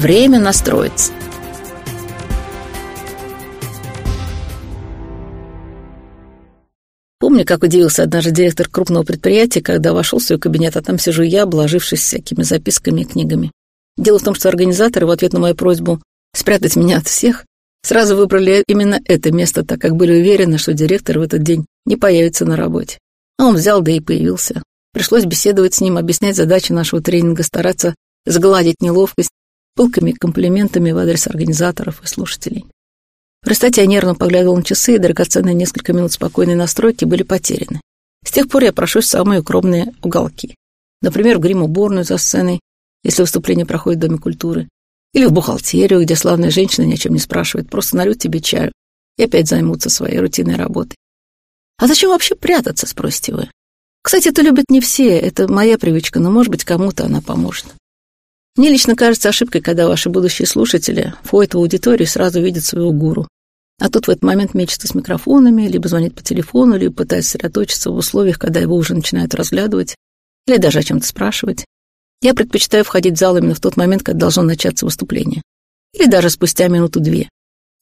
Время настроиться. Помню, как удивился однажды директор крупного предприятия, когда вошел в свой кабинет, а там сижу я, обложившись всякими записками и книгами. Дело в том, что организаторы в ответ на мою просьбу спрятать меня от всех сразу выбрали именно это место, так как были уверены, что директор в этот день не появится на работе. А он взял, да и появился. Пришлось беседовать с ним, объяснять задачи нашего тренинга, стараться сгладить неловкость пылкими комплиментами в адрес организаторов и слушателей. В результате я нервно поглядывал на часы, и драгоценные несколько минут спокойной настройки были потеряны. С тех пор я прошусь в самые укромные уголки. Например, в грим-уборную за сценой, если выступление проходит в Доме культуры. Или в бухгалтерию, где славная женщина ни о чем не спрашивает, просто нальют тебе чаю и опять займутся своей рутинной работой. А зачем вообще прятаться, спросите вы? Кстати, это любят не все, это моя привычка, но, может быть, кому-то она поможет. Мне лично кажется ошибкой, когда ваши будущие слушатели входят в аудиторию и сразу видят своего гуру. А тут в этот момент мечется с микрофонами, либо звонит по телефону, либо пытается сосредоточиться в условиях, когда его уже начинают разглядывать, или даже о чем-то спрашивать. Я предпочитаю входить в зал именно в тот момент, когда должно начаться выступление. Или даже спустя минуту-две.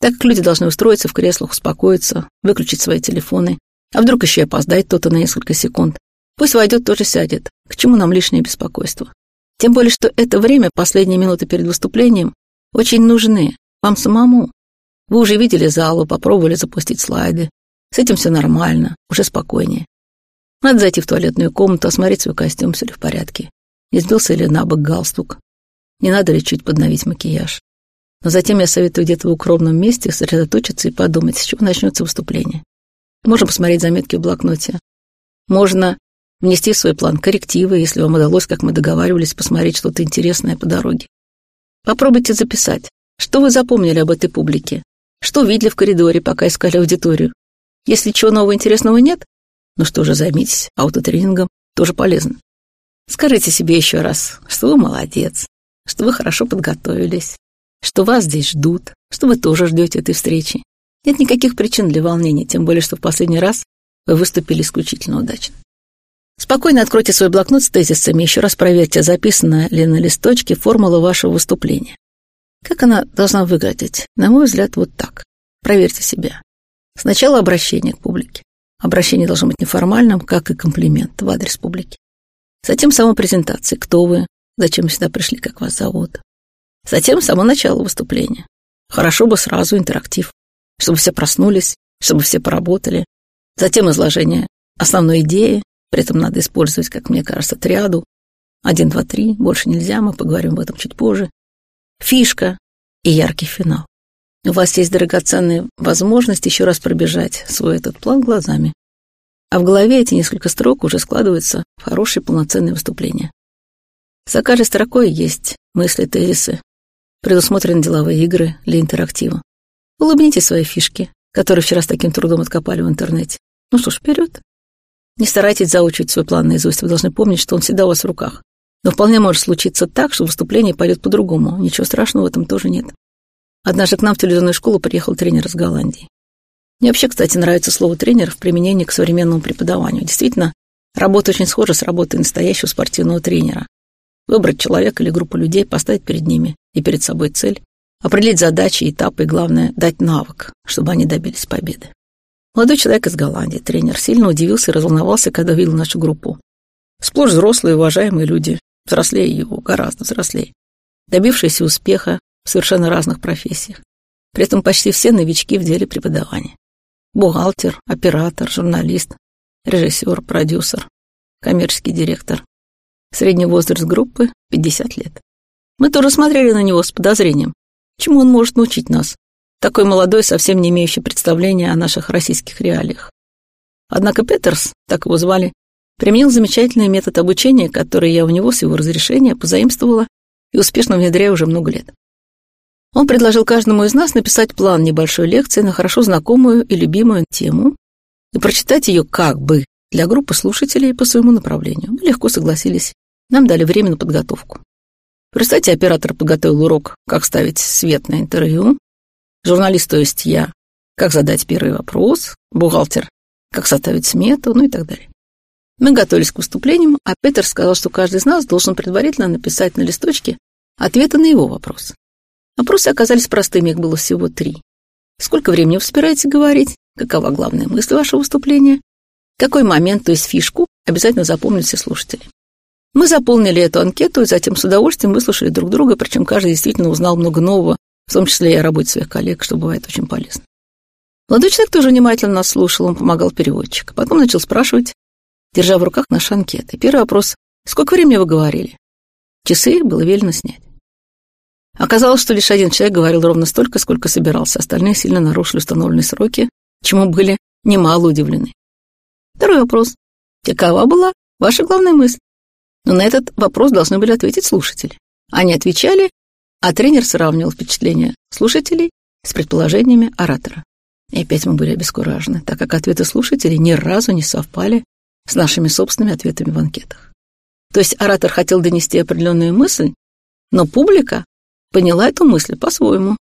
Так как люди должны устроиться в креслах, успокоиться, выключить свои телефоны. А вдруг еще и опоздает кто-то на несколько секунд. Пусть войдет, тоже сядет. К чему нам лишнее беспокойство? Тем более, что это время, последние минуты перед выступлением, очень нужны вам самому. Вы уже видели залу, попробовали запустить слайды. С этим все нормально, уже спокойнее. Надо зайти в туалетную комнату, осмотреть свой костюм, все ли в порядке. Не сбился ли на бок галстук. Не надо ли чуть подновить макияж. Но затем я советую где-то в укромном месте сосредоточиться и подумать, с чего начнется выступление. Можно посмотреть заметки в блокноте. Можно внести в свой план коррективы, если вам удалось, как мы договаривались, посмотреть что-то интересное по дороге. Попробуйте записать, что вы запомнили об этой публике, что видели в коридоре, пока искали аудиторию. Если чего нового интересного нет, ну что же, займитесь аутотренингом, тоже полезно. Скажите себе еще раз, что вы молодец, что вы хорошо подготовились, что вас здесь ждут, что вы тоже ждете этой встречи. Нет никаких причин для волнения, тем более, что в последний раз вы выступили исключительно удачно. Спокойно откройте свой блокнот с тезисами, еще раз проверьте, записана ли на листочке формула вашего выступления. Как она должна выглядеть? На мой взгляд, вот так. Проверьте себя. Сначала обращение к публике. Обращение должно быть неформальным, как и комплимент в адрес публики. Затем сама презентация, кто вы, зачем сюда пришли, как вас зовут. Затем само начало выступления. Хорошо бы сразу интерактив, чтобы все проснулись, чтобы все поработали. Затем изложение основной идеи, при этом надо использовать, как мне кажется, триаду. Один, два, три, больше нельзя, мы поговорим об этом чуть позже. Фишка и яркий финал. У вас есть драгоценная возможность еще раз пробежать свой этот план глазами. А в голове эти несколько строк уже складываются в хорошее полноценное выступление. За каждой строкой есть мысли, тезисы, предусмотрены деловые игры для интерактива. Улыбнитесь своей фишке, которую вчера с таким трудом откопали в интернете. Ну что ж, вперед. Не старайтесь заучить свой план наизусть, вы должны помнить, что он всегда у вас в руках. Но вполне может случиться так, что выступление пойдет по-другому. Ничего страшного в этом тоже нет. Однажды к нам в телевизионную школу приехал тренер из Голландии. Мне вообще, кстати, нравится слово «тренер» в применении к современному преподаванию. Действительно, работа очень схожа с работой настоящего спортивного тренера. Выбрать человека или группу людей, поставить перед ними и перед собой цель, определить задачи, этапы и, главное, дать навык, чтобы они добились победы. Молодой человек из Голландии, тренер, сильно удивился и разволновался, когда видел нашу группу. Сплошь взрослые, уважаемые люди, взрослее его, гораздо взрослее, добившиеся успеха в совершенно разных профессиях. При этом почти все новички в деле преподавания. Бухгалтер, оператор, журналист, режиссер, продюсер, коммерческий директор. Средний возраст группы — 50 лет. Мы тоже смотрели на него с подозрением. Чему он может научить нас, такой молодой, совсем не имеющий представления о наших российских реалиях. Однако Петерс, так его звали, применил замечательный метод обучения, который я у него с его разрешения позаимствовала и успешно внедряю уже много лет. Он предложил каждому из нас написать план небольшой лекции на хорошо знакомую и любимую тему и прочитать ее как бы для группы слушателей по своему направлению. Мы легко согласились. Нам дали время на подготовку. Результате оператор подготовил урок «Как ставить свет на интервью», Журналист, то есть я, как задать первый вопрос, бухгалтер, как составить смету, ну и так далее. Мы готовились к выступлениям, а Петер сказал, что каждый из нас должен предварительно написать на листочке ответы на его вопрос. Вопросы оказались простыми, их было всего три. Сколько времени вы собираетесь говорить? Какова главная мысль вашего выступления? Какой момент, то есть фишку, обязательно запомнят все слушатели. Мы заполнили эту анкету и затем с удовольствием выслушали друг друга, причем каждый действительно узнал много нового, в том числе и о работе своих коллег, что бывает очень полезно. Молодой человек тоже внимательно нас слушал, он помогал переводчик. Потом начал спрашивать, держа в руках наши анкеты. Первый вопрос — сколько времени вы говорили? Часы было велено снять. Оказалось, что лишь один человек говорил ровно столько, сколько собирался, остальные сильно нарушили установленные сроки, чему были немало удивлены. Второй вопрос. Какова была ваша главная мысль? Но на этот вопрос должны были ответить слушатели. Они отвечали, а тренер сравнивал впечатления слушателей с предположениями оратора. И опять мы были обескуражены, так как ответы слушателей ни разу не совпали с нашими собственными ответами в анкетах. То есть оратор хотел донести определенную мысль, но публика поняла эту мысль по-своему.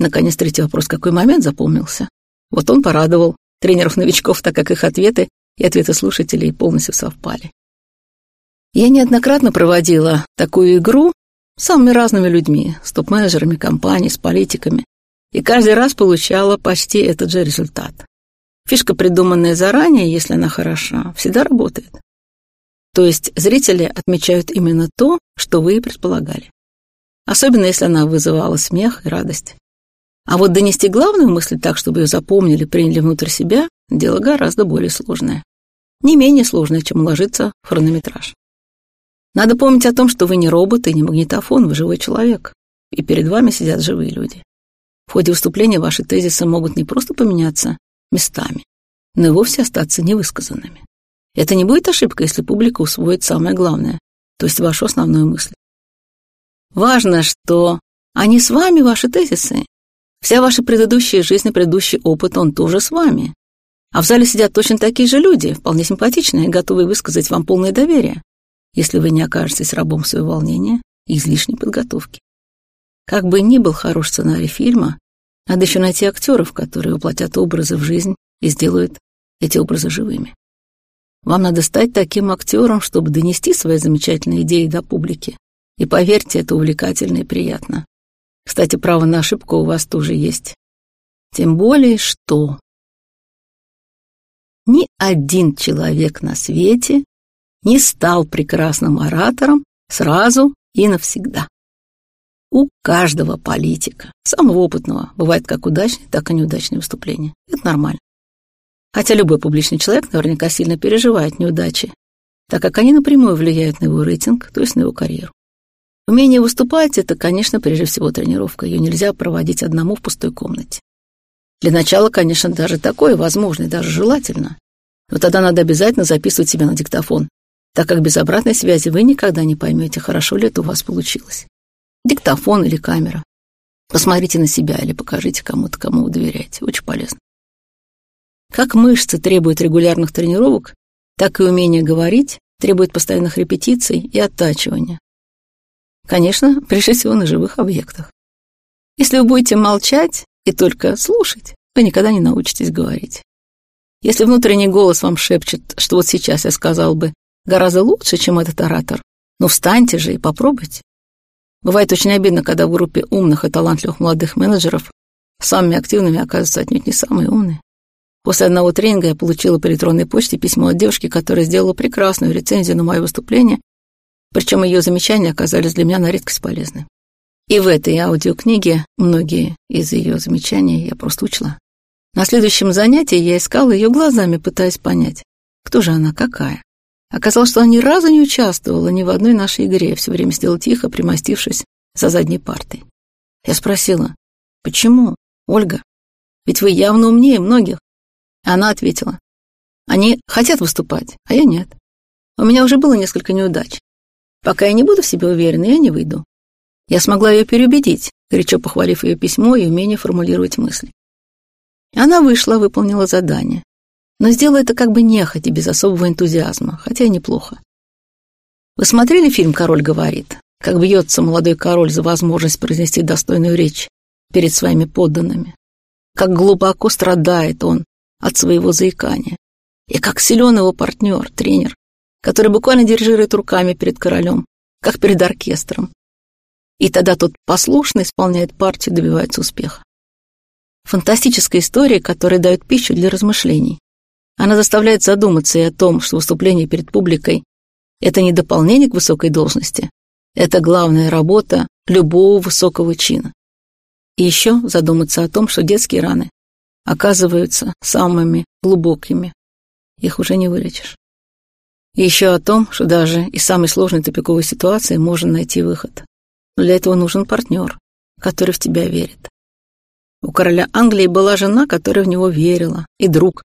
Наконец, третий вопрос, какой момент запомнился? Вот он порадовал тренеров-новичков, так как их ответы и ответы слушателей полностью совпали. Я неоднократно проводила такую игру самыми разными людьми, с топ-менеджерами компаний, с политиками, и каждый раз получала почти этот же результат. Фишка, придуманная заранее, если она хороша, всегда работает. То есть зрители отмечают именно то, что вы и предполагали. Особенно, если она вызывала смех и радость. А вот донести главную мысль так, чтобы ее запомнили, приняли внутрь себя, дело гораздо более сложное. Не менее сложное, чем уложиться в хронометраж. Надо помнить о том, что вы не робот и не магнитофон, вы живой человек, и перед вами сидят живые люди. В ходе выступления ваши тезисы могут не просто поменяться местами, но и вовсе остаться невысказанными. Это не будет ошибка, если публика усвоит самое главное, то есть вашу основную мысль. Важно, что они с вами, ваши тезисы, Вся ваша предыдущая жизнь и предыдущий опыт, он тоже с вами. А в зале сидят точно такие же люди, вполне симпатичные, готовые высказать вам полное доверие, если вы не окажетесь рабом своего волнения и излишней подготовки. Как бы ни был хорош сценарий фильма, надо еще найти актеров, которые воплотят образы в жизнь и сделают эти образы живыми. Вам надо стать таким актером, чтобы донести свои замечательные идеи до публики. И поверьте, это увлекательно и приятно. Кстати, право на ошибку у вас тоже есть. Тем более, что ни один человек на свете не стал прекрасным оратором сразу и навсегда. У каждого политика, самого опытного, бывает как удачные, так и неудачные выступления. Это нормально. Хотя любой публичный человек наверняка сильно переживает неудачи, так как они напрямую влияют на его рейтинг, то есть на его карьеру. Умение выступать — это, конечно, прежде всего тренировка. Ее нельзя проводить одному в пустой комнате. Для начала, конечно, даже такое возможно и даже желательно. Но тогда надо обязательно записывать себя на диктофон, так как без обратной связи вы никогда не поймете, хорошо ли это у вас получилось. Диктофон или камера. Посмотрите на себя или покажите кому-то, кому вы доверяете. Очень полезно. Как мышцы требуют регулярных тренировок, так и умение говорить требует постоянных репетиций и оттачивания. Конечно, прежде всего на живых объектах. Если вы будете молчать и только слушать, вы никогда не научитесь говорить. Если внутренний голос вам шепчет, что вот сейчас я сказал бы гораздо лучше, чем этот оратор, ну встаньте же и попробуйте. Бывает очень обидно, когда в группе умных и талантливых молодых менеджеров самыми активными оказываются отнюдь не самые умные. После одного тренинга я получила по электронной почте письмо от девушки, которая сделала прекрасную рецензию на мое выступление причем ее замечания оказались для меня на редкость полезны. И в этой аудиокниге многие из ее замечаний я просто учла. На следующем занятии я искала ее глазами, пытаясь понять, кто же она, какая. Оказалось, что она ни разу не участвовала ни в одной нашей игре, все время сидела тихо, примостившись за задней партой. Я спросила, почему, Ольга? Ведь вы явно умнее многих. Она ответила, они хотят выступать, а я нет. У меня уже было несколько неудач. Пока я не буду в себе уверена, я не выйду. Я смогла ее переубедить, горячо похвалив ее письмо и умение формулировать мысли. Она вышла, выполнила задание. Но сделала это как бы нехотя, без особого энтузиазма, хотя и неплохо. Вы смотрели фильм «Король говорит»? Как бьется молодой король за возможность произнести достойную речь перед своими подданными. Как глубоко страдает он от своего заикания. И как силен его партнер, тренер, который буквально дирижирует руками перед королем, как перед оркестром. и тогда тот послушно исполняет партию, добивается успеха. Фантастическая история, которая дает пищу для размышлений. Она заставляет задуматься и о том, что выступление перед публикой — это не дополнение к высокой должности, это главная работа любого высокого чина. И еще задуматься о том, что детские раны оказываются самыми глубокими. Их уже не вылечишь. И еще о том, что даже из самой сложной тупиковой ситуации можно найти выход. Но для этого нужен партнер, который в тебя верит. У короля Англии была жена, которая в него верила, и друг,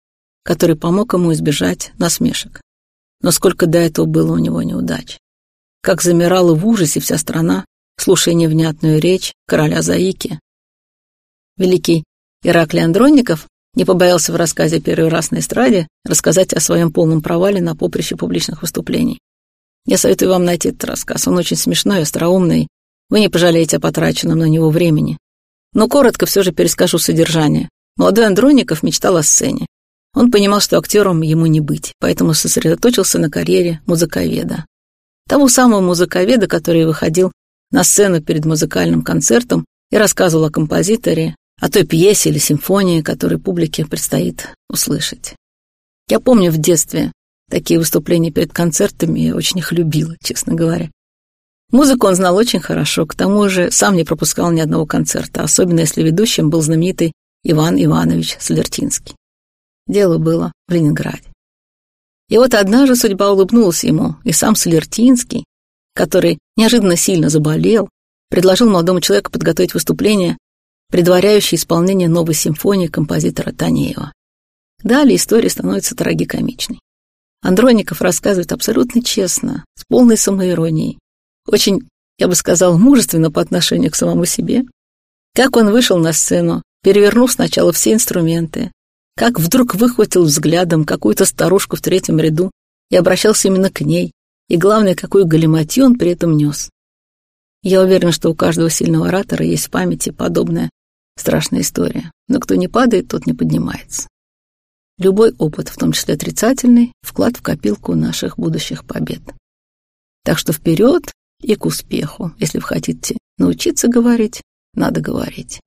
который помог ему избежать насмешек. Но сколько до этого было у него неудач. Как замирала в ужасе вся страна, слушая невнятную речь короля Заики. Великий Ираклий Андронников не побоялся в рассказе «Первый раз на эстраде» рассказать о своем полном провале на поприще публичных выступлений. Я советую вам найти этот рассказ. Он очень смешной, остроумный. Вы не пожалеете о потраченном на него времени. Но коротко все же перескажу содержание. Молодой Андронников мечтал о сцене. Он понимал, что актером ему не быть, поэтому сосредоточился на карьере музыковеда. Того самого музыковеда, который выходил на сцену перед музыкальным концертом и рассказывал о композиторе, о той пьесе или симфонии, которую публике предстоит услышать. Я помню в детстве такие выступления перед концертами, я очень их любила, честно говоря. Музыку он знал очень хорошо, к тому же сам не пропускал ни одного концерта, особенно если ведущим был знаменитый Иван Иванович Слертинский. Дело было в Ленинграде. И вот однажды судьба улыбнулась ему, и сам Слертинский, который неожиданно сильно заболел, предложил молодому человеку подготовить выступление, предваряющее исполнение новой симфонии композитора Танеева. Далее история становится трагикомичной. Андроников рассказывает абсолютно честно, с полной самоиронией, очень, я бы сказал, мужественно по отношению к самому себе, как он вышел на сцену, перевернув сначала все инструменты, как вдруг выхватил взглядом какую-то старушку в третьем ряду и обращался именно к ней, и главное, какую галиматью он при этом нес. Я уверен, что у каждого сильного оратора есть в памяти подобная страшная история, но кто не падает, тот не поднимается. Любой опыт, в том числе отрицательный, вклад в копилку наших будущих побед. Так что вперед и к успеху. Если вы хотите научиться говорить, надо говорить.